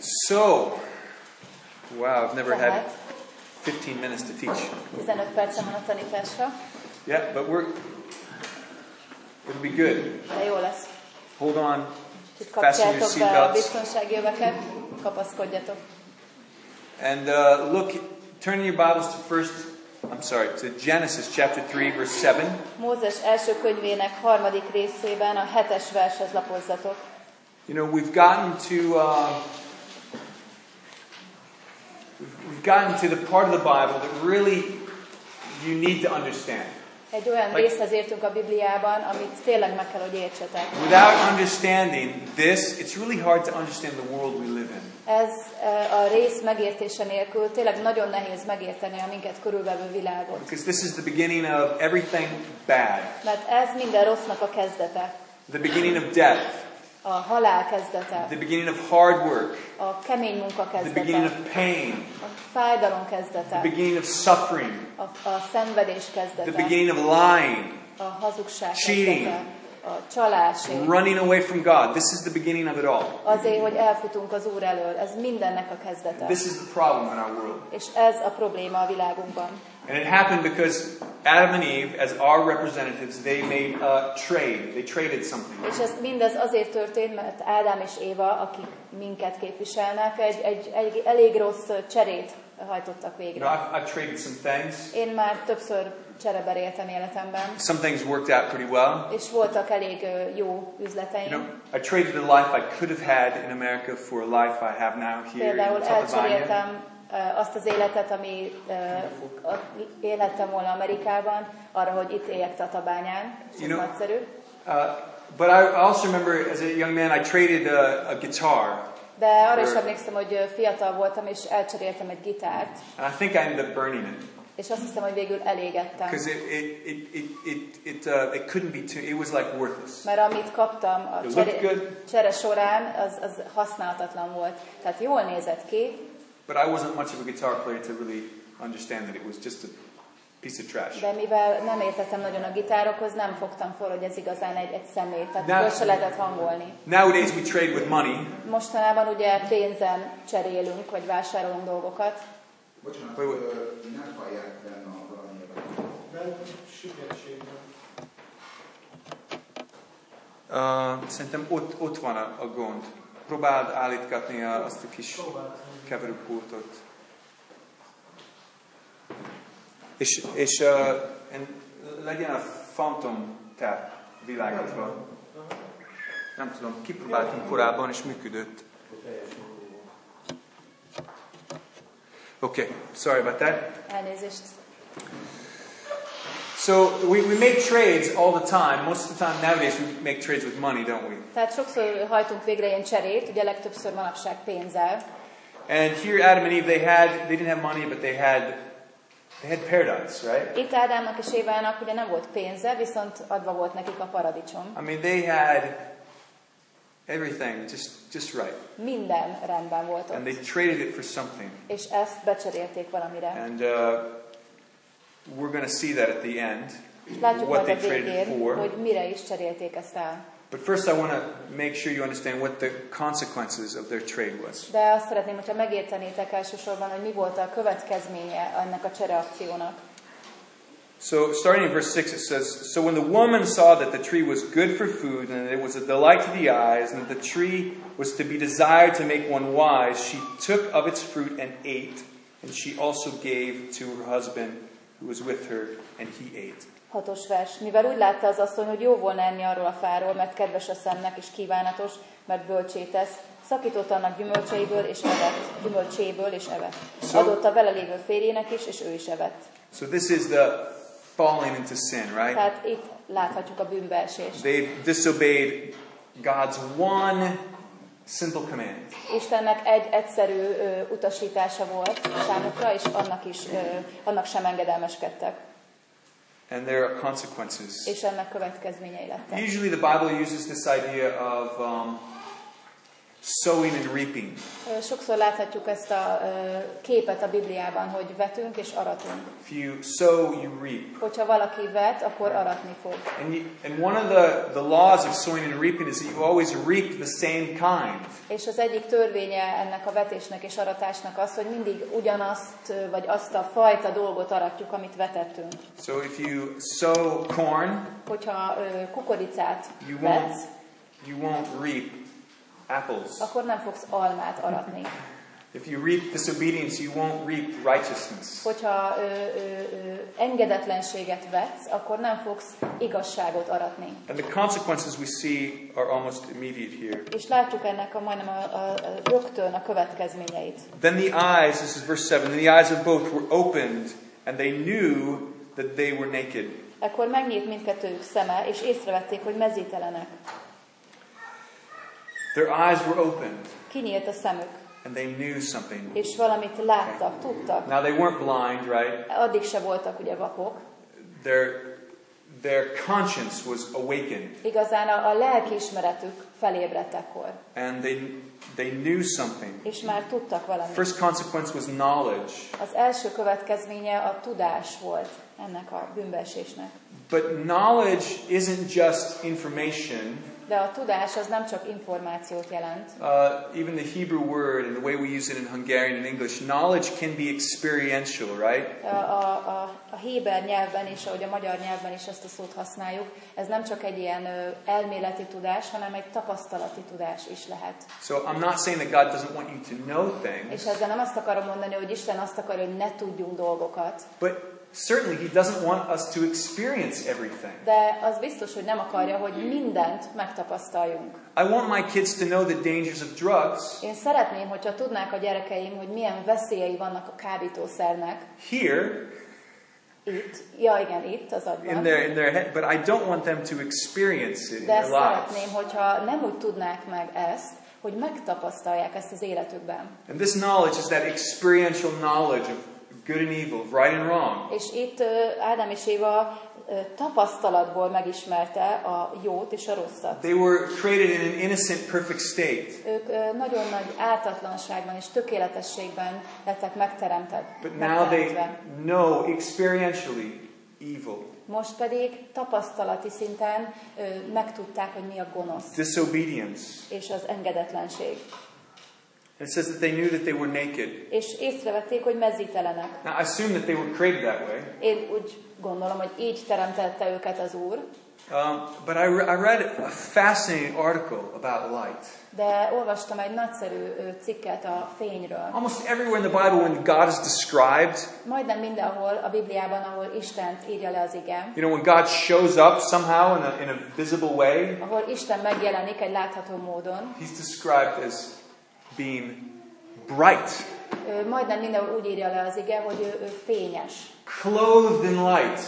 So, wow, I've never had 15 minutes to teach. 15 percem van a tanításra, Yeah, but we're, it'll be good. de jó lesz. Hold on, fasten your seatbelts. biztonsági öveket, kapaszkodjatok. And uh, look, turn your Bibles to first, I'm sorry, to Genesis chapter 3, verse 7. Mózes első könyvének harmadik részében a hetes vershez lapozzatok. You know, we've gotten to, uh, we've, gotten to the part of the Bible that really you need to understand. Egy olyan Like- részhez értünk a Bibliában, amit tényleg meg kell, hogy értsetek. Without understanding this, it's really hard to understand the world we live in. Ez eh, a rész megértése nélkül tényleg nagyon nehéz megérteni a minket körülvevő világot. Because this is the beginning of everything bad, Mert ez minden rossznak a kezdete. the beginning of death, A halál kezdete, the beginning of hard work, a kemény munka the beginning kezdete, of pain, a fájdalom the kezdete, beginning of suffering, a, a szenvedés the kezdete, beginning of lying, a hazugság cheating, kezdete, a csalásé. running away from God. This is the beginning of it all. Azért, hogy elfutunk az Úr elől. Ez mindennek a kezdete. This is the problem in our world. És ez a probléma a világunkban. And it happened because Adam and Eve, as our representatives, they made a trade. They traded something. És ez mindez azért történt, mert Ádám és Éva, akik minket képviselnek, egy, egy, egy elég rossz cserét hajtottak You know, végre. I've, I've traded some things. Én már többször csereber éltem életemben, Some things worked out pretty well. és voltak elég jó You know, üzleteim. I traded a life I could have had in America for a life I have now here Például in elcseréltem azt az életet, ami ö, a- élhettem volna Amerikában, arra, hogy itt éljek Tatabányán. Ez You know- nagyszerű. Uh, but I also remember as a young man, I traded a, a guitar. De arra is emlékszem, hogy fiatal voltam, és elcseréltem egy gitárt, And I think I ended up burning it és azt hiszem, hogy végül elégettem. because it, it, it, it, it, it, uh, it couldn't be too, it was like worthless. Mert amit kaptam a It csere, looked good. csere során, az, az használhatatlan volt. Tehát jól nézett ki, But I wasn't much of a guitar player to really understand that it was just a piece of trash. de mivel nem értettem nagyon a gitárokhoz, nem fogtam fel, hogy ez igazán egy, egy szemét. Tehát se lehetett hangolni. Nowadays we trade with money. Mostanában ugye pénzen cserélünk, vagy vásárolunk dolgokat. Bocsánat, ö, nem hallják benne a sikerségben. Uh, szerintem ott, ott van a, a gond. Próbáld állítgatni a, azt a kis keverőpultot. És, és uh, and legyen a phantom tap világítva. Nem tudom, kipróbáltunk korábban, és működött. Okay, sorry about that. Elnézést. So we, we make trades all the time. Most of the time nowadays we make trades with money, don't we? Tehát sokszor hajtunk végre ilyen cserét, ugye legtöbbször manapság pénzzel. And here Adam and Eve, they had they didn't have money, but they had they had paradise, right? Itt Ádámnak és Évának ugye nem volt pénze, viszont adva volt nekik a paradicsom. I mean, they had everything just just right, Minden rendben volt and ott. they traded it for something. És ezt becserélték valamire. And uh, we're going to see that at the end, látjuk what they a traded végén, for. hogy mire is cserélték ezt el. But first, I want to make sure you understand what the consequences of their trade was. De azt szeretném, hogyha megértenétek elsősorban, hogy mi volt a következménye ennek a csereakciónak. So, starting in verse 6, it says So when the woman saw that the tree was good for food, and that it was a delight to the eyes, and that the tree was to be desired to make one wise, she took of its fruit and ate, and she also gave to her husband who was with her, and he ate. Hatos vers. Mivel úgy látta az asszony, hogy jó volna enni arról a fáról, mert kedves a szemnek és kívánatos, mert bölcsétesz, szakított annak gyümölcseiből és evett, gyümölcséből és evett. So- Adott a vele lévő férjének is, és ő is evett. So, this is the falling into sin, right? Tehát itt láthatjuk a bűnbeesést. They've disobeyed God's one simple command. Istennek egy egyszerű ö, utasítása volt számukra, és annak is, ö, annak sem engedelmeskedtek, And there are consequences. és ennek következményei lettek. Usually, the Bible uses this idea of um, sowing and reaping. Sokszor láthatjuk ezt a képet a Bibliában, hogy vetünk és aratunk. If you sow, you reap. Hogyha valaki vet, akkor aratni fog. And, you, and one of the, the laws of sowing and reaping is that you always reap the same kind. És az egyik törvénye ennek a vetésnek és aratásnak az, hogy mindig ugyanazt, vagy azt a fajta dolgot aratjuk, amit vetettünk. So if you sow corn, Hogyha kukoricát you won't, vetsz, you won't reap apples. akkor nem fogsz almát aratni. If you reap disobedience, you won't reap righteousness. Hogyha ö, ö, ö, engedetlenséget vetsz, akkor nem fogsz igazságot aratni. And the consequences we see are almost immediate here. És látjuk ennek a majdnem a, a, a rögtön a következményeit. Then the eyes, this is verse 7, then the eyes of both were opened, and they knew that they were naked. Ekkor megnyílt mindkettőjük szeme, és észrevették, hogy mezítelenek. Their eyes were opened, Kinyílt a szemük, and they knew something. és valamit láttak, tudtak. Now they weren't blind, right? Addig se voltak ugye vakok. Their, their conscience was awakened, Igazán a, a lelkiismeretük felébredt ekkor, and they, they knew something. és már tudtak valamit. First consequence was knowledge. Az első következménye a tudás volt ennek a bűnbeesésnek. But knowledge isn't just information. De a tudás az nem csak információt jelent. Uh, even the Hebrew word and the way we use it in Hungarian and English, knowledge can be experiential, right? A, a, a, héber nyelvben is, ahogy a magyar nyelvben is ezt a szót használjuk, ez nem csak egy ilyen elméleti tudás, hanem egy tapasztalati tudás is lehet. So I'm not saying that God doesn't want you to know things, És ezzel nem azt akarom mondani, hogy Isten azt akarja, hogy ne tudjunk dolgokat, but certainly He doesn't want us to experience everything. de az biztos, hogy nem akarja, hogy mindent megtapasztaljunk. I want my kids to know the dangers of drugs Én szeretném, hogyha tudnák a gyerekeim, hogy milyen veszélyei vannak a kábítószernek, here itt, ja igen, itt az in agyban, their in their head, but I don't want them to experience it in de their lives. szeretném, hogyha nem úgy tudnák meg ezt, hogy megtapasztalják ezt az életükben. And this knowledge is that experiential knowledge of good and evil, right and wrong. És itt Ádám és Éva tapasztalatból megismerte a jót és a rosszat. They were created in an innocent, perfect state. Ők nagyon nagy ártatlanságban és tökéletességben lettek megteremtett, But now they know experientially evil, Most pedig tapasztalati szinten ö, megtudták, hogy mi a gonosz disobedience. és az engedetlenség. It says that they knew that they were naked. És észrevették, hogy mezítelenek. Now, I assume that they were created that way. Én úgy gondolom, hogy így teremtette őket az Úr, Um, but I, re- I read a fascinating article about light. de olvastam egy nagyszerű cikket a fényről. Almost everywhere in the Bible, when God is described, Majdnem mindenhol a Bibliában, ahol Istent írja le az ige, you know, when God shows up somehow in a, in a visible way, ahol Isten megjelenik egy látható módon, he's described as being bright, majdnem mindenhol úgy írja le az ige, hogy ő, ő fényes. clothed in light,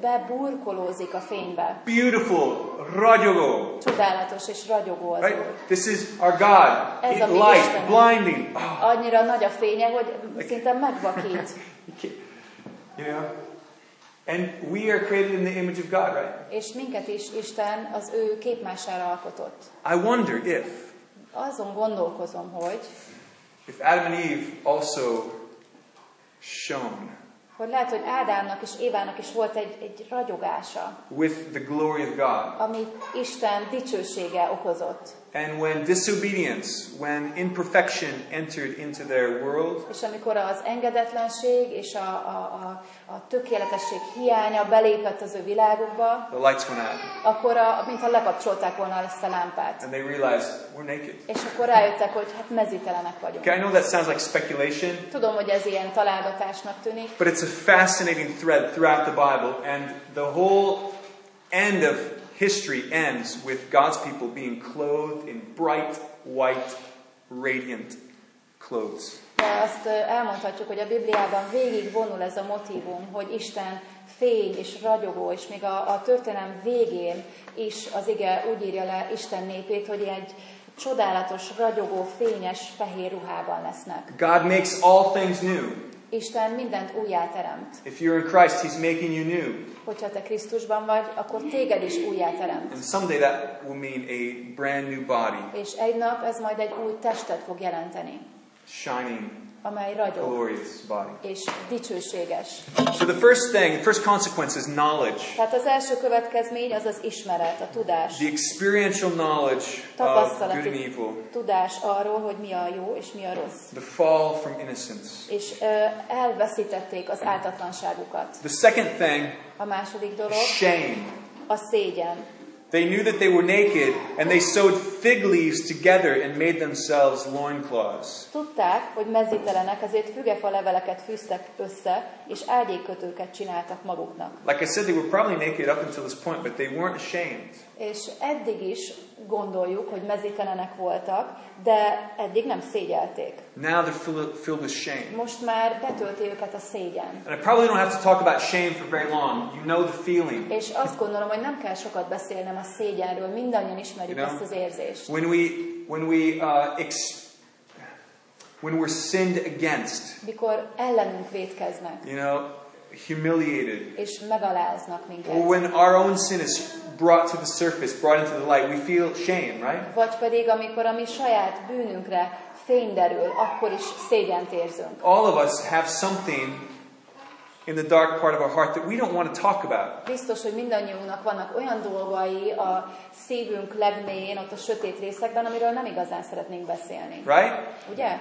Beburkolózik a fénybe. beautiful, rajogo. Csodálatos és ragyogó az Right? Úr. This is our God. Ez a Light, Istenünk. blinding. Oh, Annyira nagy a fénye, hogy szinte megvakít. you know? And we are created in the image of God, right? És minket is Isten az ő képmására alkotott. I wonder if, Azon gondolkozom, hogy, if Adam and Eve also shone hogy lehet, hogy Ádámnak és Évának is volt egy, egy ragyogása, with the glory of God. amit Isten dicsősége okozott. And when disobedience, when imperfection entered into their world, És amikor az engedetlenség és a, a, a, a tökéletesség hiánya belépett az ő világukba, the lights went out. akkor a, mintha lekapcsolták volna ezt a lámpát. And they realized we're naked. És akkor rájöttek, hogy hát mezítelenek vagyunk. Okay, I know that sounds like speculation, Tudom, hogy ez ilyen találgatásnak tűnik, but it's a fascinating thread throughout the Bible, and the whole end of history ends with God's people being clothed in bright, white, radiant clothes. de azt elmondhatjuk, hogy a Bibliában végig vonul ez a motivum, hogy Isten fény és ragyogó, és még a, a történelem végén is az ige úgy írja le Isten népét, hogy egy csodálatos, ragyogó, fényes, fehér ruhában lesznek. God makes all things new. Isten mindent újjáteremt. If you're in Christ, He's making you new. Hogyha te Krisztusban vagy, akkor téged is újjáteremt. And someday that will mean a brand new body, És egy nap ez majd egy új testet fog jelenteni, shining, amely ragyog és dicsőséges. So the first thing, the first consequence is knowledge. Tehát az első következmény az az ismeret, a tudás. The experiential knowledge of good and evil. tudás arról, hogy mi a jó és mi a rossz. The fall from innocence. És ö, elveszítették az ártatlanságukat. The second thing, A második dolog shame. a szégyen. They knew that they were naked, and they sewed fig leaves together and made themselves loincloths. Tudták, hogy mezítelenek, ezért fügefa leveleket fűztek össze, és ágyékkötőket csináltak maguknak. Like I said, they were probably naked up until this point, but they weren't ashamed. És eddig is gondoljuk, hogy mezítelenek voltak, de eddig nem szégyelték. Now they're filled filled with shame. Most már betölti őket a szégyen. And I probably don't have to talk about shame for very long. You know the feeling. És azt gondolom, hogy nem kell sokat beszélnem a szégyenről, mindannyian ismerjük You know? ezt az érzést. When we when we uh, when we're sinned against, Mikor ellenünk védkeznek, you know, humiliated, és megaláznak or minket. when our own sin is brought to the surface, brought into the light, we feel shame, right? Vagy pedig, amikor a mi saját bűnünkre fény derül, akkor is szégyent érzünk. All of us have something in the dark part of our heart that we don't want to talk about. Biztos, hogy mindannyiunknak vannak olyan dolgai a szívünk legmélyén, ott a sötét részekben, amiről nem igazán szeretnénk beszélni. Right? Ugye?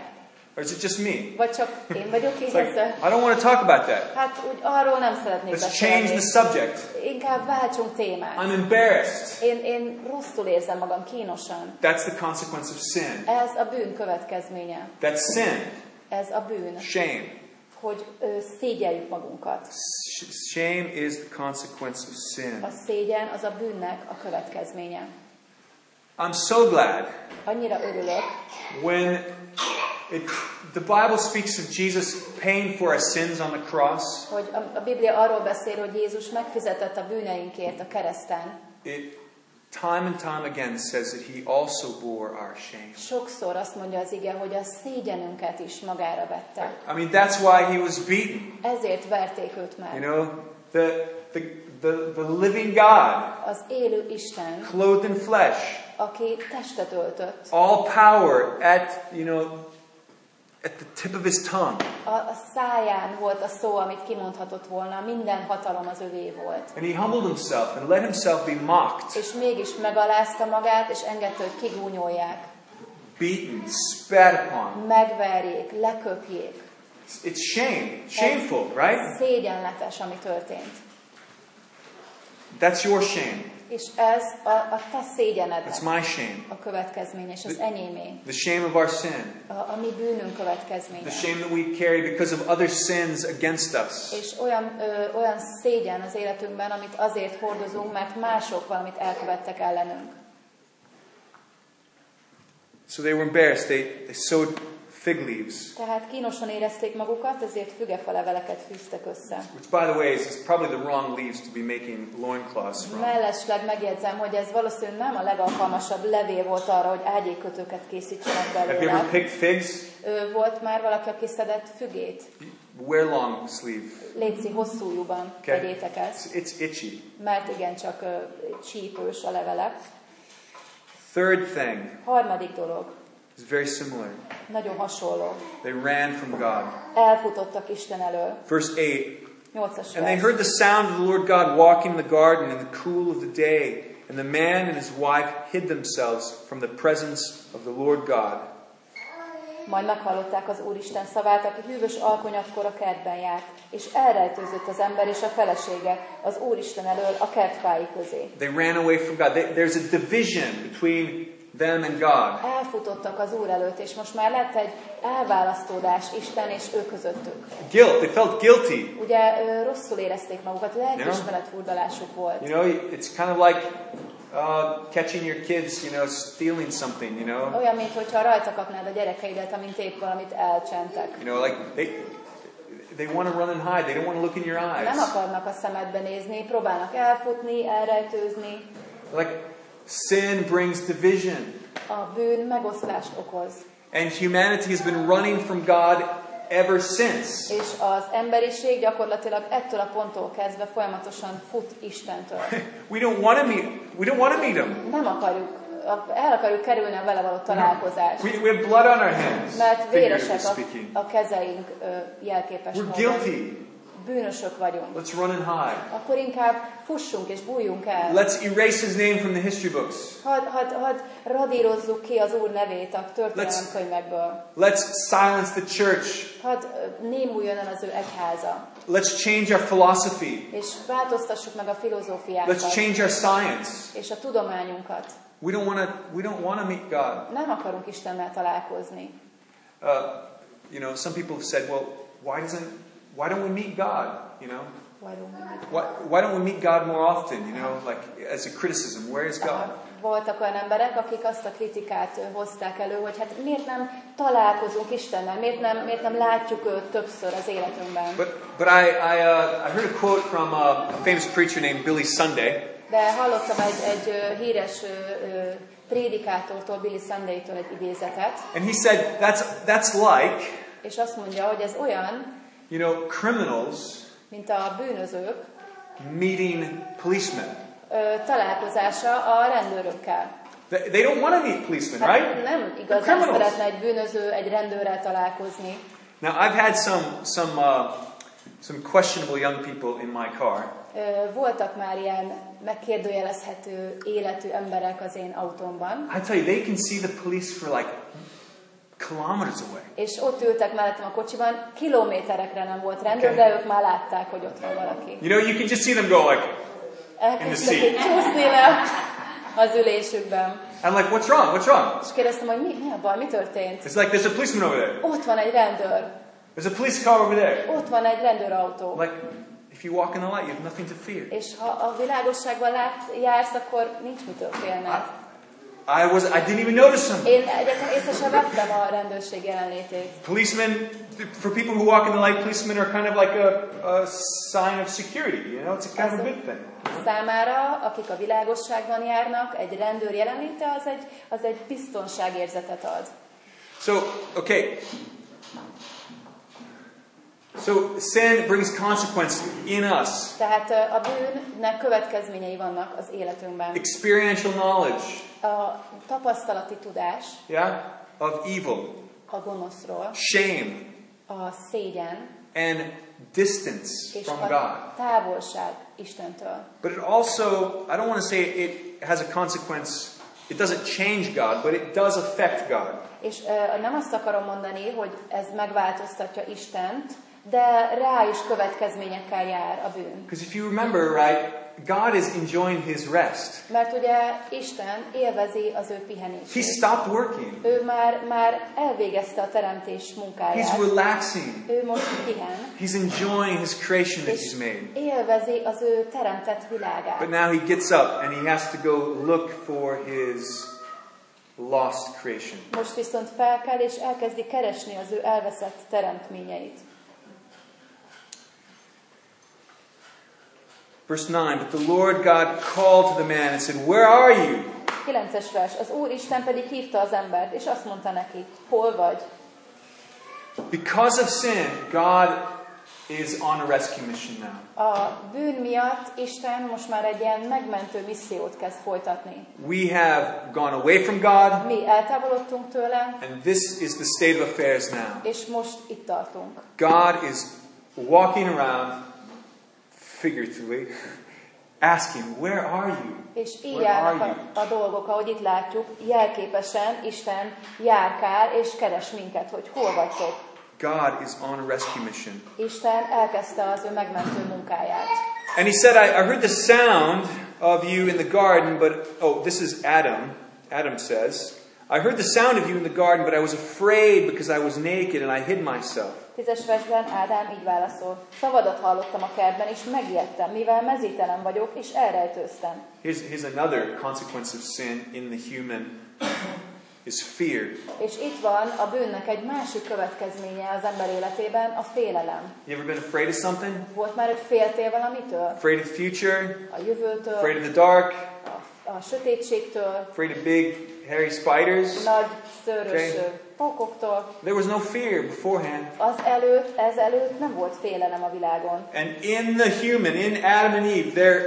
Or is it just me? Vagy csak én vagyok így like, ezzel? I don't want to talk about that. Hát úgy arról nem szeretnék Let's change beszélni. the subject. Inkább váltsunk témát. I'm embarrassed. Én, én rosszul érzem magam, kínosan. That's the consequence of sin. Ez a bűn következménye. That's sin. Ez a bűn, Shame. hogy ö, szégyeljük magunkat. Sh- Shame is the consequence of sin. A szégyen az a bűnnek a következménye. I'm so glad Annyira örülök, when it, the Bible speaks of Jesus paying for our sins on the cross. hogy a, a Biblia arról beszél, hogy Jézus megfizetett a bűneinkért a kereszten. It time and time again says that he also bore our shame. Sokszor azt mondja az ige, hogy a szégyenünket is magára vette. I mean, that's why he was beaten. Ezért verték őt You meg. know, the, the, the, the living God, Az élő Isten, clothed in flesh, aki testet öltött, all power at, you know, at the tip of his tongue. a, a száján volt a szó, amit kimondhatott volna, minden hatalom az övé volt. And he humbled himself and let himself be mocked, És mégis megalázta magát, és engedte, hogy kigúnyolják, beaten, spat upon. megverjék, leköpjék. It's shame, shameful, right? Szégyenletes, ami történt. That's your shame. És ez a, a te szégyenednek That's my shame. a következmény, és az enyémé. The shame of our sin. A, a mi bűnünk következménye. The shame that we carry because of other sins against us. És olyan, ö, olyan szégyen az életünkben, amit azért hordozunk, mert mások valamit elkövettek ellenünk. So they were embarrassed. They, they sewed fig leaves, Tehát kínosan érezték magukat, ezért fügefa leveleket fűztek össze. which, by the way, is, probably the wrong leaves to be making loincloths from. Mellesleg megjegyzem, hogy ez valószínűleg nem a legalkalmasabb levél volt arra, hogy ágyékötőket készítsenek Have you ever belőle. picked figs? Volt már valaki, aki szedett fügét? Wear long sleeve. Léci hosszújúban Okay. tegyétek ezt, It's, it's itchy. mert igencsak ö, csípős a levele. Third thing Harmadik dolog, is very similar. nagyon hasonló. They ran from God. Elfutottak Isten elől. Verse 8 Nyolcas And they heard the sound of the Lord God walking in the garden in the cool of the day. And the man and his wife hid themselves from the presence of the Lord God. Majd meghallották az Úristen szavát, aki hűvös alkonyatkor a kertben járt, és elrejtőzött az ember és a felesége az Úristen elől a kertfái közé. They ran away from God. They, there's a division between them and God. Elfutottak az Úr előtt, és most már lett egy elválasztódás Isten és ő közöttük. Guilt. They felt guilty. Ugye rosszul érezték magukat, lelkiismeretfurdalásuk volt. You know, it's kind of like uh, catching your kids, you know, stealing something, you know. Olyan, mintha rajta kapnád a gyerekeidet, amint épp valamit elcsentek. You know, like they, they want to run and hide. They don't want to look in your Nem eyes. akarnak a szemedbe nézni, próbálnak elfutni, elrejtőzni. Like sin brings division. A bűn megoszlást okoz. And humanity has been running from God ever since. És az emberiség gyakorlatilag ettől a ponttól kezdve folyamatosan fut Istentől. We don't want to meet. We don't want to meet him. Nem akarjuk, el akarjuk kerülni a vele való találkozást. We, we have blood on our hands. Mert véresek a, a kezeink ö, jelképes We're módon. guilty. Bűnösök vagyunk. Let's run and hide. Akkor inkább fussunk és bújjunk el. Let's erase his name from the history books. Hadd had, had radírozzuk ki az Úr nevét a történelemkönyvekből. Let's silence the church. Hadd ö, némuljon el az ő egyháza. Let's change our philosophy. És változtassuk meg a filozófiákat. Let's change our science. És a tudományunkat. We don't want to. We don't want to meet God. Nem akarunk Istennel találkozni. Uh, you know, some people have said, "Well, why doesn't? Why don't we meet God? You know, why, why don't we meet God more often? You know, like as a criticism, where is God? Voltak olyan emberek, akik azt a kritikát hozták elő, hogy hát miért nem találkozunk Istennel, miért nem, miért nem látjuk őt többször az életünkben. But but I I, uh, I heard a quote from uh, a famous preacher named Billy Sunday. De hallottam egy, egy híres ö, prédikátortól, Billy Sunday-től egy idézetet, And he said, that's, that's like, és azt mondja, hogy ez olyan, you know, criminals mint a bűnözők meeting policemen. ö, találkozása a rendőrökkel. They, they don't want to meet policemen, Hát right? nem igazán szeretne egy bűnöző egy rendőrrel találkozni. Now, I've had some, some, uh, some questionable young people in my car. Ö, Voltak már ilyen megkérdőjelezhető életű emberek az én autómban, I tell you, they can see the police for like kilometers away. és ott ültek mellettem a kocsiban, kilométerekre nem volt rendőr, de ők már látták, hogy ott van valaki. You know, you can just see them go like, Elkezdtek seat. így csúszni le az ülésükben. I'm like, what's wrong? What's wrong? És kérdeztem, hogy mi, mi a baj, mi történt? It's like, there's a policeman over there. Ott van egy rendőr, There's a police car over there. ott van egy rendőrautó. Like, if you walk in the light, you have nothing to fear. És ha a világosságban lát, jársz, akkor nincs mitől félned. I was, I didn't even notice them. Én észre sem vettem a rendőrség jelenlétét. Policemen, for people who walk in the light, policemen are kind of like a, a sign of security. You know, it's a kind of a good thing. Számára, akik a világosságban járnak, egy rendőr jelenléte az egy, az egy biztonságérzetet ad. So, okay. So, sin brings consequence in us. Tehát a bűnnek következményei vannak az életünkben. Experiential knowledge, A tapasztalati tudás yeah, of evil, a gonoszról, shame, a szégyen and distance és from a God. távolság Istentől. But it also, I don't want to say it has a consequence, it doesn't change God, but it does affect God. És ö, nem azt akarom mondani, hogy ez megváltoztatja Istent, de rá is következményekkel jár a bűn. Because if you remember, right, God is enjoying his rest. Mert ugye Isten élvezi az ő pihenését. He stopped working. Ő már, már elvégezte a teremtés He's munkáját. relaxing. Ő most pihen, He's enjoying his creation that he's made. élvezi az ő teremtett But világát. now he gets up and he has to go look for his lost creation. Most viszont felkel, és elkezdi keresni az ő elveszett teremtményeit. Verse 9 But the Lord God called to the man and said, Where are you? 9-es vers. Az Úr Isten pedig hívta az embert, és azt mondta neki, hol vagy? Because of sin, God is on a rescue mission now. A bűn miatt Isten most már egy ilyen megmentő missziót kezd folytatni. We have gone away from God, Mi eltávolodtunk tőle, and this is the state of affairs now. és most itt tartunk. God is walking around, figuratively, asking, Where are you? És így Where állnak a, a dolgok, ahogy itt látjuk, jelképesen Isten járkál és keres minket, hogy hol vagytok. God is on a rescue mission. Isten elkezdte az ő megmentő munkáját. And he said, I, I heard the sound of you in the garden, but, oh, this is Adam. Adam says, I heard the sound of you in the garden, but I was afraid because I was naked and I hid myself. Tízes versben Ádám így válaszol. Szavadat hallottam a kertben, és megijedtem, mivel mezítelen vagyok, és elrejtőztem. Here's, here's another consequence of sin in the human is fear. És itt van a bűnnek egy másik következménye az ember életében, a félelem. You ever been afraid of something? Volt már, hogy féltél valamitől? Afraid of the future? A jövőtől, Afraid of the dark? a a sötétségtől, afraid of big, hairy spiders. nagy szőrös Okay. Pókoktól. There was no fear beforehand. Az előtt, ez előtt nem volt félelem a világon. And in the human, in Adam and Eve, their,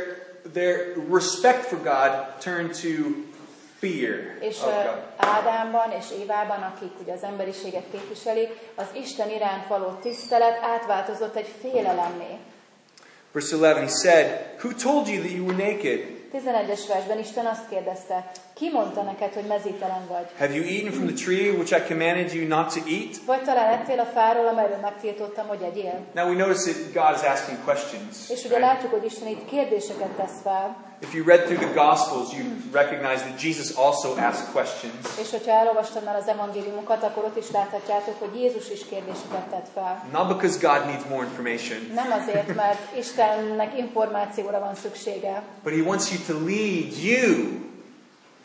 their respect for God turned to fear És of ö, God. Ádámban és Évában, akik ugye az emberiséget képviselik, az Isten iránt való tisztelet átváltozott egy félelemmé. Verse 11, he said, Who told you that you were naked? 11-es versben Isten azt kérdezte, ki mondta neked, hogy mezítelen vagy? Have you eaten from the tree which I commanded you not to eat? Vagy talán ettél a fáról, amelyről megtiltottam, hogy egyél? Now we notice that God is asking questions. És ugye right? látjuk, hogy Isten itt kérdéseket tesz fel, If you read through the Gospels, you recognize that Jesus also asked questions. és hogyha elolvastad már az evangéliumokat, akkor ott is láthatjátok, hogy Jézus is kérdéseket tett fel. Not because God needs more information, Nem azért, mert Istennek információra van szüksége, but He wants you to lead you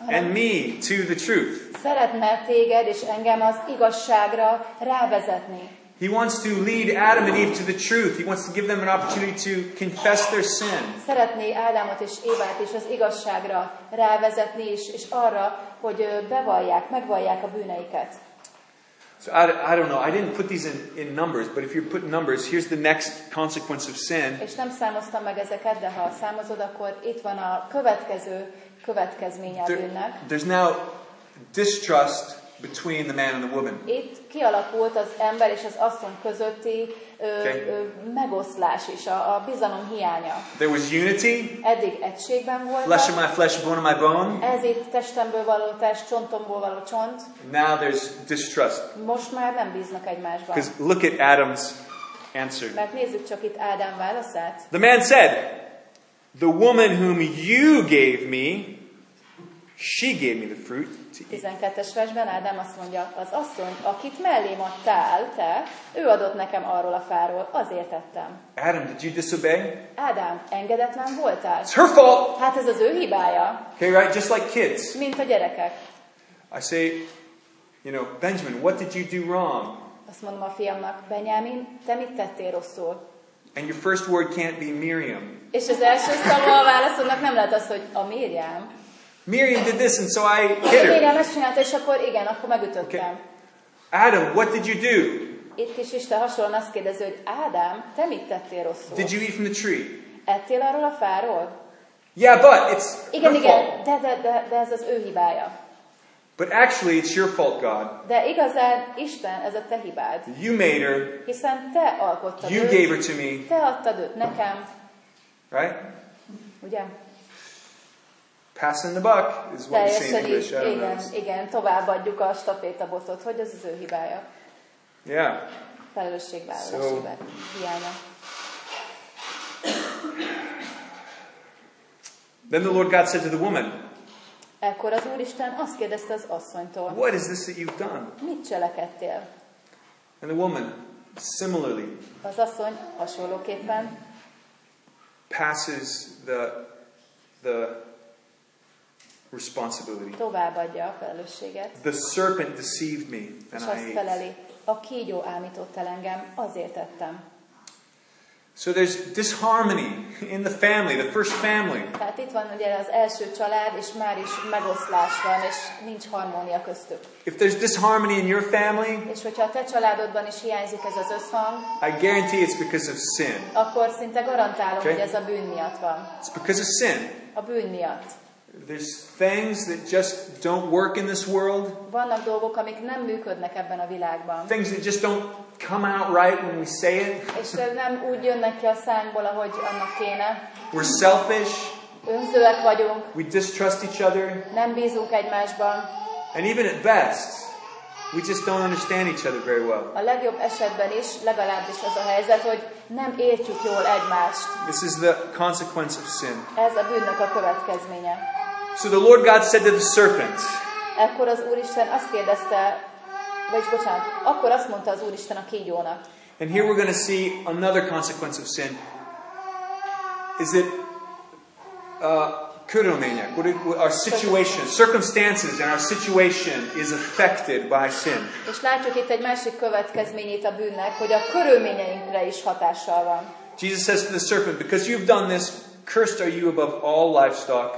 and me to the truth. szeretne téged és engem az igazságra rávezetni. He wants to lead Adam and Eve to the truth. He wants to give them an opportunity to confess their sin. Szeretné Ádámot és Évát is az igazságra rávezetni, és, és arra, hogy bevallják, megvallják a bűneiket. So I, I don't know. I didn't put these in, in numbers, but if you put numbers, here's the next consequence of sin. És nem számoztam meg ezeket, de ha számozod, akkor itt van a következő következménye a bűnnek. there's now distrust between the man and the woman. Itt kialakult az ember és az asszony közötti ö, Okay. ö, megoszlás is, a, a bizalom hiánya. There was unity, Eddig egységben flesh of my flesh, bone of my bone. ez itt testemből való test, csontomból való csont, Now there's distrust. most már nem bíznak egymásban. Because look at Adam's answer. Mert nézzük csak itt Ádám válaszát. The man said, The woman whom you gave me, she gave me the fruit to eat. 12-es versben Ádám azt mondja, az asszony, akit mellém adtál, te, ő adott nekem arról a fáról, azért ettem. Adam, did you disobey? Ádám, engedetlen voltál? It's her fault. Hát ez az ő hibája, Okay, right? Just like kids. mint a gyerekek. I say, you know, Benjamin, what did you do wrong? Azt mondom a fiamnak, Benyámin, te mit tettél rosszul? And your first word can't be Miriam. És az első szava a válaszodnak nem lehet az, hogy a Mériám. Miriam did this, and so I hit her. Mériám ezt csinálta, és akkor igen, akkor megütöttem. Adam, what did you do? Itt is Isten hasonlóan azt kérdezi, hogy Ádám, te mit tettél rosszul? Did you eat from the tree? Ettél arról a fáról? Yeah, but it's Igen, her igen, fault. de, de, de, de ez az ő hibája. But actually, it's your fault, God. De igazán Isten, ez a te hibád. You made her. Hiszen te alkottad You őt, gave her to me, te adtad őt nekem, right? ugye? Passing the buck is what we say in English. I igen, igen, továbbadjuk a stafétabotot, hogy ez az ő hibája. Yeah. Felelősségvállalás so, hiánya. Then the Lord God said to the woman, Ekkor az Úristen azt kérdezte az asszonytól, What is this that you've done? mit cselekedtél? And the woman, similarly, Az asszony hasonlóképpen passes the, the responsibility. továbbadja a felelősséget, The serpent deceived me, and I azt feleli, a kígyó ámított el engem, azért tettem. So there's disharmony in the family, the first family. Tehát itt van ugye az első család, és már is megoszlás van, és nincs harmónia köztük. If there's disharmony in your family, És hogyha a te családodban is hiányzik ez az összhang, I guarantee it's because of sin. akkor szinte garantálom, Okay. hogy ez a bűn miatt van. It's because of sin. A bűn miatt. There's things that just don't work in this world, Vannak dolgok, amik nem működnek ebben a világban. things that just don't come out right when we say it. És nem úgy jönnek ki a szánkból, ahogy annak kéne. We're selfish, Önzőek vagyunk, we distrust each other, nem bízunk egymásban. and even at best, we just don't understand each other very well. A legjobb esetben is, legalábbis az a helyzet, hogy nem értjük jól egymást. This is the consequence of sin. Ez a bűnnek a következménye. So the Lord God said to the serpent, Ekkor az Úristen azt kérdezte, vagyis bocsánat, akkor azt mondta az Úristen a kígyónak. and here we're going to see another consequence of sin, is that uh, körülmények, our situation, circumstances and our situation is affected by sin. És látjuk itt egy másik következményét a bűnnek, hogy a körülményeinkre is hatással van. Jesus says to the serpent, Because you've done this, cursed are you above all livestock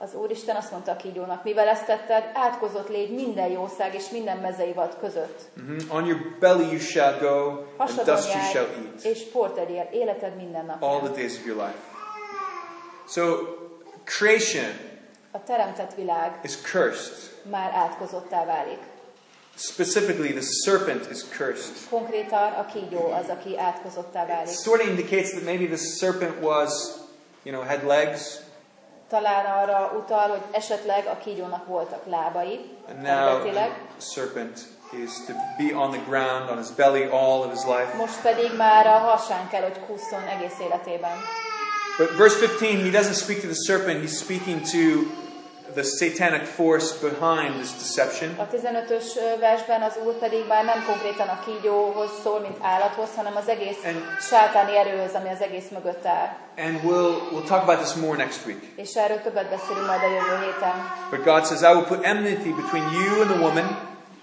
Az Úristen azt mondta a kígyónak, mivel ezt tetted, átkozott légy minden jószág és minden mezeivad között. Mhm. On your belly you shall go, and dust you shall eat és port egyél életed minden all napján. the days of your life. So, creation A teremtett világ is cursed. már átkozottá válik. Specifically, the serpent is cursed. Konkrétan a kígyó az, aki átkozottá It válik. sort of indicates that maybe the serpent was, you know, had legs, Talán arra utal, hogy esetleg a kígyónak voltak lábai, now the serpent is to be on the ground, on his belly all of his life. most pedig már a hasán kell, hogy kusszon egész életében. But verse 15, he doesn't speak to the serpent, he's speaking to the satanic force behind this deception. A 15-ös versben az Úr pedig már nem konkrétan a kígyóhoz szól, mint állathoz, hanem az egész And- sátáni erőhöz, ami az egész mögött áll. And we'll, we'll talk about this more next week. És erről többet beszélünk majd a jövő héten. But God says, I will put enmity between you and the woman,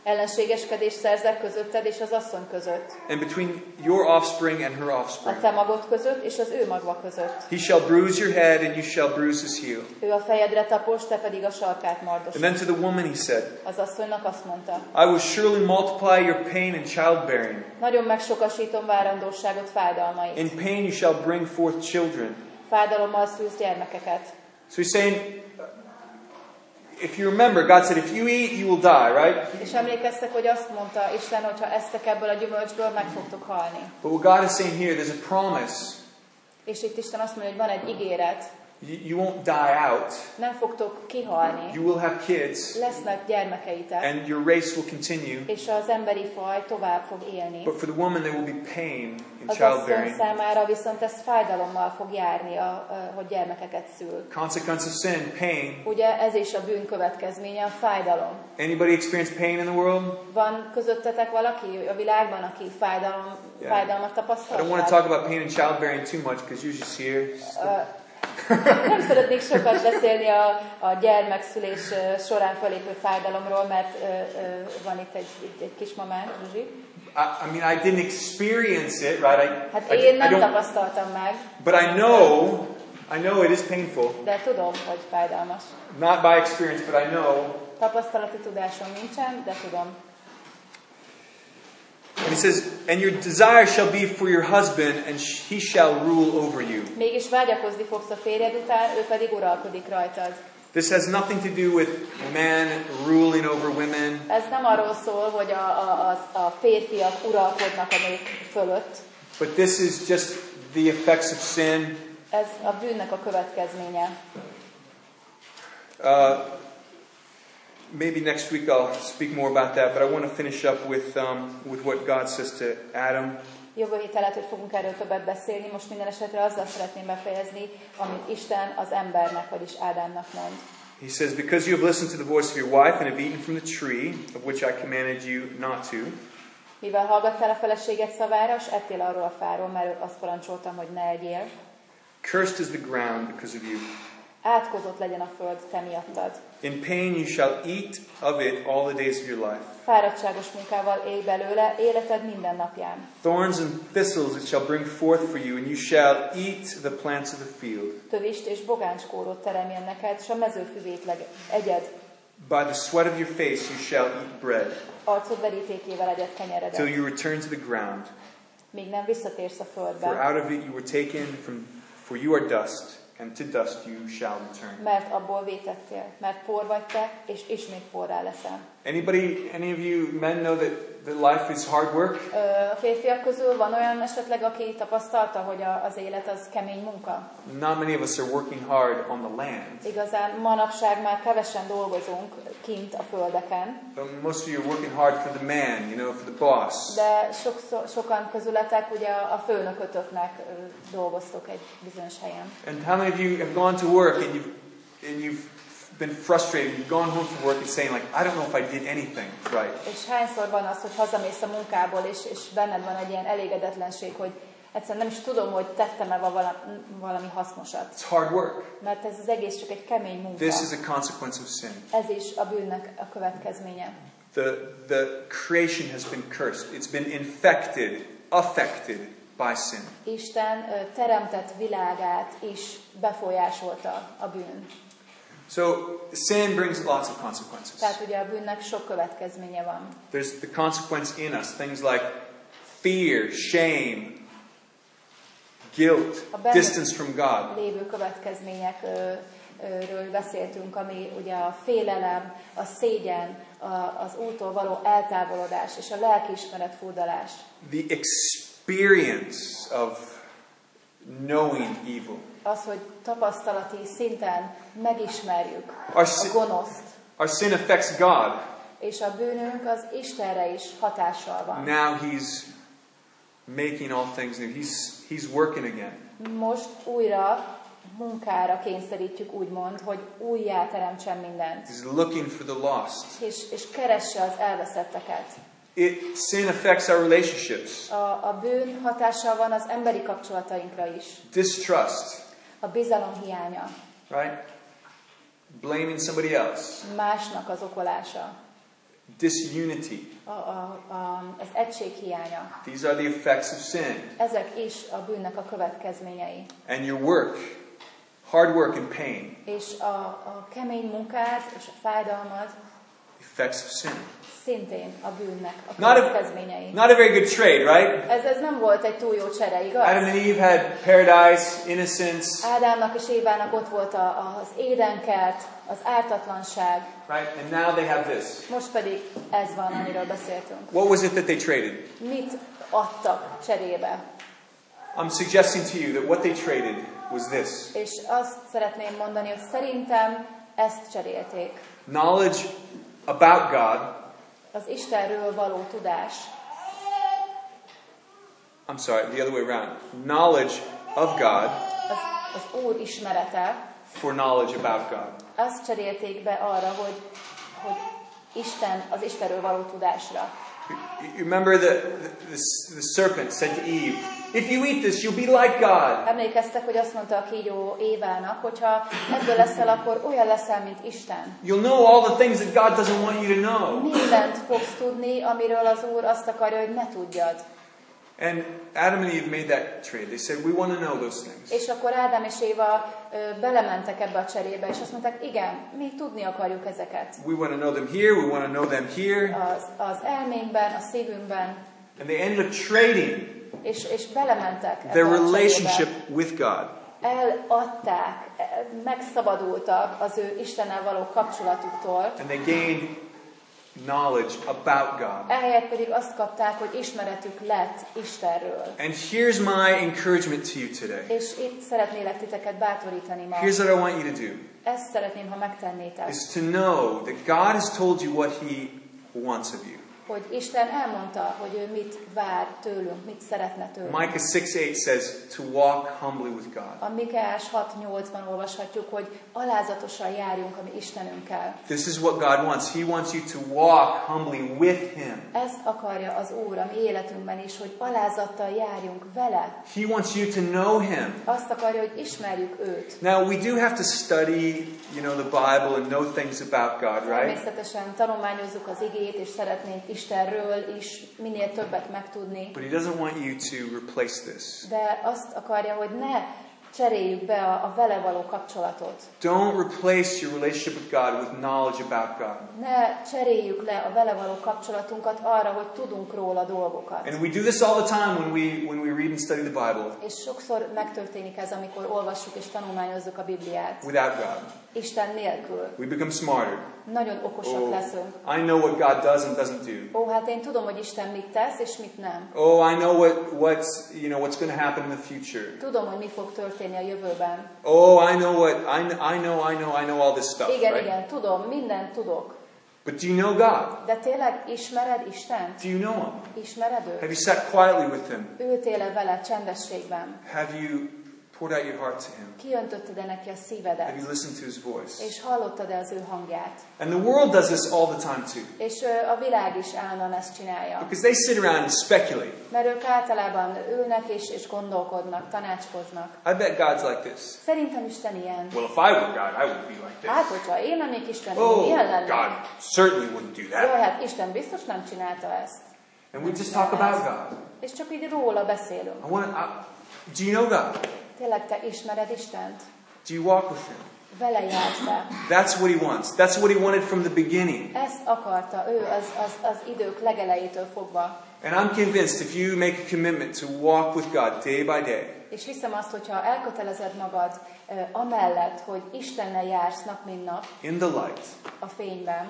Ellenségeskedés közötted és az asszony között. and between your offspring and her A offspring. te magod között és az ő magva között. He shall bruise your head, and you shall bruise his heel. Ő a fejedre tapos, te pedig a sarkát. And then to the woman he said, Az asszonynak azt mondta, I will surely multiply your pain and childbearing. nagyon megsokasítom várandóságot fájdalmait. In pain you shall bring forth children. Fájdalommal szülsz gyermekeket. So he's saying, if you remember, God said, if you eat, you will die, right? És emlékeztek, hogy azt mondta Isten, hogy ha eztek ebből a gyümölcsből, meg fogtok halni. But what God is saying here, there's a promise. És itt Isten azt mondja, hogy van egy ígéret, You, won't die out. nem fogtok kihalni, You will have kids, lesznek gyermekeitek, and your race will continue. és az emberi faj tovább fog élni. But for the woman, there will be pain in Az childbearing. számára viszont ez fájdalommal fog járni, a, hogy gyermekeket szül. Consequence of sin, pain. Ugye ez is a bűn következménye, a fájdalom. Anybody experience pain in the world? Van közöttetek valaki a világban, aki fájdalom, Yeah. fájdalmat I tapasztal? don't want to talk about pain in childbearing too much because usually here. Nem szeretnék sokat beszélni a, a gyermekszülés során felépő fájdalomról, mert ö, ö, van itt egy, egy, egy kismamánk, Zsuzsi. I, I mean, I didn't experience it, right? I, Hát I, én I nem don't, tapasztaltam meg, but I know, I know it is painful. de tudom, hogy fájdalmas. Not by experience, but I know. Tapasztalati tudásom nincsen, de tudom. And he says, and your desire shall be for your husband, and he shall rule over you. Mégis vágyakozni fogsz a férjed után, ő pedig uralkodik rajtad. This has nothing to do with man ruling over women. Ez nem arról szól, hogy a, a, a, a férfiak uralkodnak a nők fölött. But this is just the effects of sin. Ez a bűnnek a következménye. Uh, maybe next week I'll speak more about that, but I want to finish up with, um, with what God says to Adam. Jövő héten lehet, hogy fogunk erről többet beszélni. Most minden esetre azzal szeretném befejezni, amit Isten az embernek, vagyis Ádámnak mond. He says, Because you have listened to the voice of your wife and have eaten from the tree of which I commanded you not to, Mivel hallgattál a feleséged szavára, és ettél arról a fáról, mert azt parancsoltam, hogy ne egyél, cursed is the ground because of you. Átkozott legyen a föld te miattad. In pain you shall eat of it all the days of your life. Fáradtságos munkával élj belőle életed minden napján. Thorns and thistles it shall bring forth for you, and you shall eat the plants of the field. Tövist és bogánskórót teremjen neked, és a mezőfüvét egyed. By the sweat of your face you shall eat bread, Arcod verítékével egyed till kenyeredet, you return to the ground. míg nem visszatérsz a For földbe, out of it you were taken, from, for you are dust, and to dust you shall return. mert abból vétettél, mert por vagy te, és ismét porrá leszel. Anybody, any of you men know that, that life is hard work? A férfiak közül van olyan esetleg, aki tapasztalta, hogy az élet az kemény munka? Not many of us are working hard on the land. Igazán manapság már kevesen dolgozunk kint a földeken, But most of you are working hard for the man, you know, for the boss. de sokszor, sokan közületek ugye a főnökötöknek dolgoztok egy bizonyos helyen. And how many of you have gone to work and you've, and you've been frustrated? You've gone home from work and saying, like, I don't know if I did anything right. És hányszor van az, hogy hazamész a munkából, és, és benned van egy ilyen elégedetlenség, hogy egyszerűen nem is tudom, hogy tettem-e vala- valami hasznosat. It's hard work. Mert ez az egész csak egy kemény munka. This is a consequence of sin. Ez is a bűnnek a következménye. The, the creation has been cursed. It's been infected, affected by sin. Isten teremtett világát is befolyásolta a bűn. So sin brings lots of consequences. Tehát ugye a bűnnek sok következménye van. There's the consequence in us, things like fear, shame, guilt, distance from God. lévő következményekről beszéltünk, ami ugye a félelem, a szégyen, a, az úttól való eltávolodás és a lelkiismeret furdalás. The experience of knowing evil. Az, hogy tapasztalati szinten megismerjük A a gonoszt, Our sin affects God. és a bűnünk az Istenre is hatással van. Now He's making all things new. He's, he's working again. Most újra munkára kényszerítjük, úgymond, hogy újjá teremtsen mindent, He's looking for the lost. és, és keresse az elveszetteket. It, sin affects our relationships. A, a bűn hatással van az emberi kapcsolatainkra is. Distrust, A bizalom hiánya, right? Blaming somebody else. másnak az okolása, Disunity. a, a, a, az egység hiánya. These are the effects of sin. Ezek is a bűnnek a következményei. And your work, hard work and pain, És a, a kemény munkád és a fájdalmad effects of sin. Szintén a bűnnek a Not a, not a very good trade, right? Ez, ez nem volt egy túl jó csere, igaz? Adam and Eve had paradise, innocence, Ádámnak és Évának ott volt a, az édenkert, az ártatlanság, right? And now they have this. most pedig ez van, amiről beszéltünk. What was it that they traded? Mit adtak cserébe? I'm suggesting to you that what they traded was this És azt szeretném mondani, hogy szerintem ezt cserélték. knowledge about God. Az Istenről való tudás, I'm sorry, the other way around. Knowledge of God az, az Úr ismerete, for knowledge about God. azt cserélték be arra, hogy, hogy Isten, az Istenről való tudásra. You remember the, the, the serpent said to Eve, If you eat this, you'll be like God. Emlékeztek, hogy azt mondta a kígyó Évának, hogyha ebből leszel, akkor olyan leszel, mint Isten. You'll know all the things that God doesn't want you to know. Mindent fogsz tudni, amiről az Úr azt akarja, hogy ne tudjad. And Adam and Eve made that trade. They said, We want to know those things. És akkor Ádám és Éva ö, belementek ebbe a cserébe, és azt mondták, igen, mi tudni akarjuk ezeket. We want to know them here, we want to know them here. Az, az elménkben, a szívünkben, And they ended up trading és, és belementek their relationship with God. Eladták, e- megszabadultak az ő Istennel való kapcsolatuktól, And they gained knowledge about God. ehelyett pedig azt kapták, hogy ismeretük lett Istenről. And here's my encouragement to you today. És itt szeretnélek titeket bátorítani ma. Here's what I want you to do Ezt szeretném, ha megtennétek. is to know that God has told you what He wants of you. Hogy Isten elmondta, hogy ő mit vár tőlünk, mit szeretne tőlünk. Micah 6 8 says to walk humbly with God. A Mikeás 6.8-ban olvashatjuk, hogy alázatosan járjunk a mi Istenünkkel. This is what God wants. He wants you to walk humbly with Him. Ezt akarja az Úr a mi életünkben is, hogy alázattal járjunk vele. He wants you to know Him. Azt akarja, hogy ismerjük őt. Now, we do have to study, you know, the Bible and know things about God, right? Természetesen tanulmányozzuk az igét, és szeretnénk Istenről is minél többet megtudni. But He doesn't want you to replace this. De azt akarja, hogy ne cseréljük be a, a vele való kapcsolatot. Don't replace your relationship with God with knowledge about God. Ne cseréljük le a vele való kapcsolatunkat arra, hogy tudunk róla dolgokat. And we do this all the time when we when we read and study the Bible És sokszor megtörténik ez, amikor olvassuk és tanulmányozzuk a Bibliát. without God. Isten nélkül. We become smarter. Nagyon okosak Oh, leszünk. I know what God does and doesn't do. Ó, hát én tudom, hogy Isten mit tesz, és mit nem. Oh, I know what what's you know what's going to happen in the future. Tudom, hogy mi fog történni a jövőben. Oh, I know what I, kn- I know I know I know all this stuff, Igen, right? igen, tudom, mindent tudok. But do you know God? De tényleg ismered Istent? Do you know Him? Ismered Have őt? you sat quietly with Him? Ültél-e vele csendességben? Have you poured out your heart to Him? Kiöntötted-e neki a szívedet? you listened to His voice? És hallottad-e az ő hangját? And the world does this all the time too. És a világ is állandóan ezt csinálja. Because they sit around and speculate. Mert ők általában ülnek és, és gondolkodnak, tanácskoznak. I bet God's like this. Szerintem Isten ilyen. Well, if I were God, I would be like Hát, this. hogyha én lennék Isten, Oh, ilyen lennék. God certainly wouldn't do that. hát Isten biztos nem csinálta ezt. And we just talk about God. És csak így róla beszélünk. I want to, do you know God? Tényleg te ismered Istent? Do you walk with Him? vele jársz. That's what he wants. That's what he wanted from the beginning. Ezt akarta ő az, az, az idők legelejétől fogva. And I'm convinced if you make a commitment to walk with God day by day, És hiszem azt, hogyha elkötelezed magad uh, amellett, hogy Istennel jársz nap mint nap in the light, a fényben,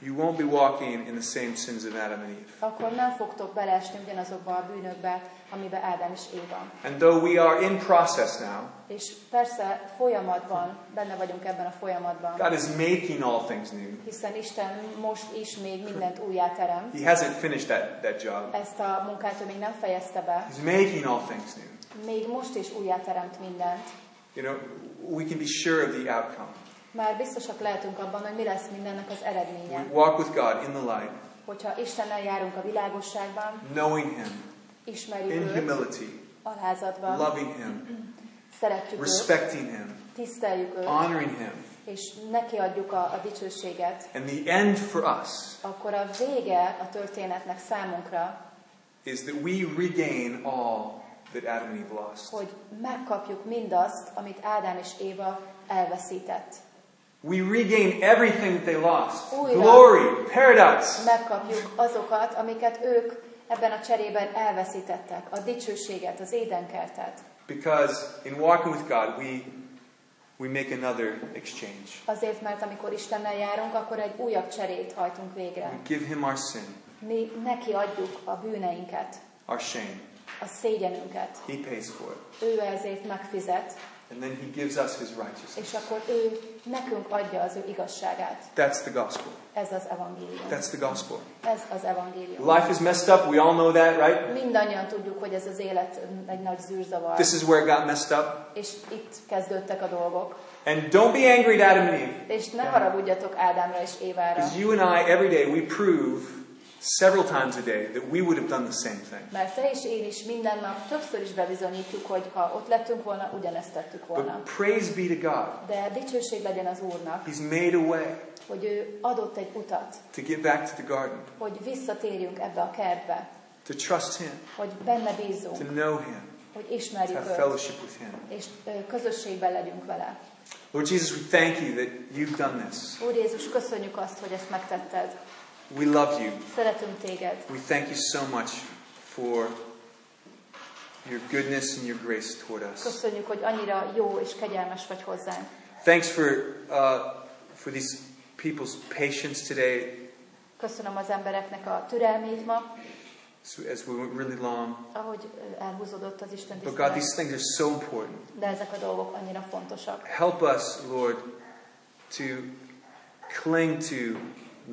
you won't be walking in the same sins of Adam and Eve. akkor nem fogtok beleesni ugyanazokba a bűnökbe, amiben Ádám és Éva. And though we are in process now, És persze folyamatban, benne vagyunk ebben a folyamatban, God is making all things new. hiszen Isten most is még mindent újjá terem. He hasn't finished that, that job. Ezt a munkát ő még nem fejezte be, He's making all things new. még most is újjá teremt mindent. You know, we can be sure of the outcome. Már biztosak lehetünk abban, hogy mi lesz mindennek az eredménye. We walk with God in the light, Hogyha Istennel járunk a világosságban, knowing Him, ismerjük in őt, humility, alázatban, loving Him, szeretjük őt, respecting Him, tiszteljük őt, honoring Him. és neki adjuk a, a dicsőséget, And the end for us akkor a vége a történetnek számunkra, is that we regain all that Adam and Eve lost. hogy megkapjuk mindazt, amit Ádám és Éva elveszített. We regain everything that they lost Újra. glory, paradise. Megkapjuk azokat, amiket ők ebben a cserében elveszítettek, a dicsőséget, az édenkertet. Because in walking with God, we, we make another exchange. Azért, mert amikor Istennel járunk, akkor egy újabb cserét hajtunk végre. We give Him our sin, Mi neki adjuk a bűneinket, our shame. a szégyenünket. He pays for it. Ő ezért megfizet, And then He gives us His righteousness. és akkor ő nekünk adja az ő igazságát. That's the gospel. Ez az evangélium. That's the gospel. Ez az evangélium. Life is messed up. We all know that, right? Mindannyian tudjuk, hogy ez az élet egy nagy zűrzavar. This is where it got messed up. És itt kezdődtek a dolgok. And don't be angry at Adam and Eve. És ne haragudjatok Ádámra és Évára. Because you and I, every day, we prove several times a day that we would have done the same thing. Mert te és én is minden nap többször is bebizonyítjuk, hogy ha ott lettünk volna, ugyanezt tettük volna. But praise be to God. De dicsőség legyen az Úrnak, He's made a way hogy ő adott egy utat, to get back to the garden, hogy visszatérjünk ebbe a kertbe, to trust Him, hogy benne to bízzunk, know Him, hogy to ismerjük have őt, fellowship with Him. és közösségben legyünk vele. Lord Jesus, we thank you that you've done this. Úr Jézus, köszönjük azt, hogy ezt megtetted. We love you. Szeretünk téged. We thank you so much for your goodness and your grace toward us. Köszönjük, hogy annyira jó és kegyelmes vagy hozzánk. Thanks for, uh, for these people's patience today Köszönöm az embereknek a türelmét ma, so as we went really long. ahogy elhúzódott az Isten But God, these things are so important. De ezek a dolgok annyira fontosak. Help us, Lord, to cling to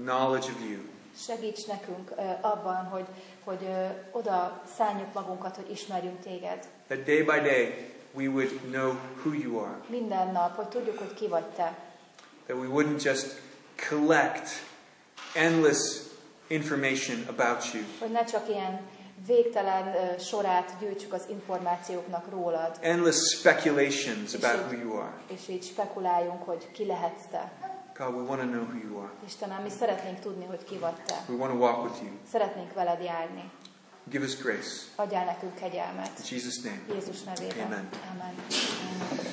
knowledge of you. Segíts nekünk abban, hogy, hogy oda szálljuk magunkat, hogy ismerjünk téged. That day by day we would know who you are. Minden nap, hogy tudjuk, hogy ki vagy te. That we wouldn't just collect endless information about you, Hogy ne csak ilyen végtelen sorát gyűjtsük az információknak rólad, endless speculations about who you are. és így spekuláljunk, hogy ki lehetsz te. God, we want to know who you are. Istenem, mi szeretnénk tudni, hogy ki vagy te. We want to walk with you. Szeretnénk veled járni. Give us grace. Adjál nekünk kegyelmet. In Jesus' name. Jézus nevében. Amen. Amen. Amen.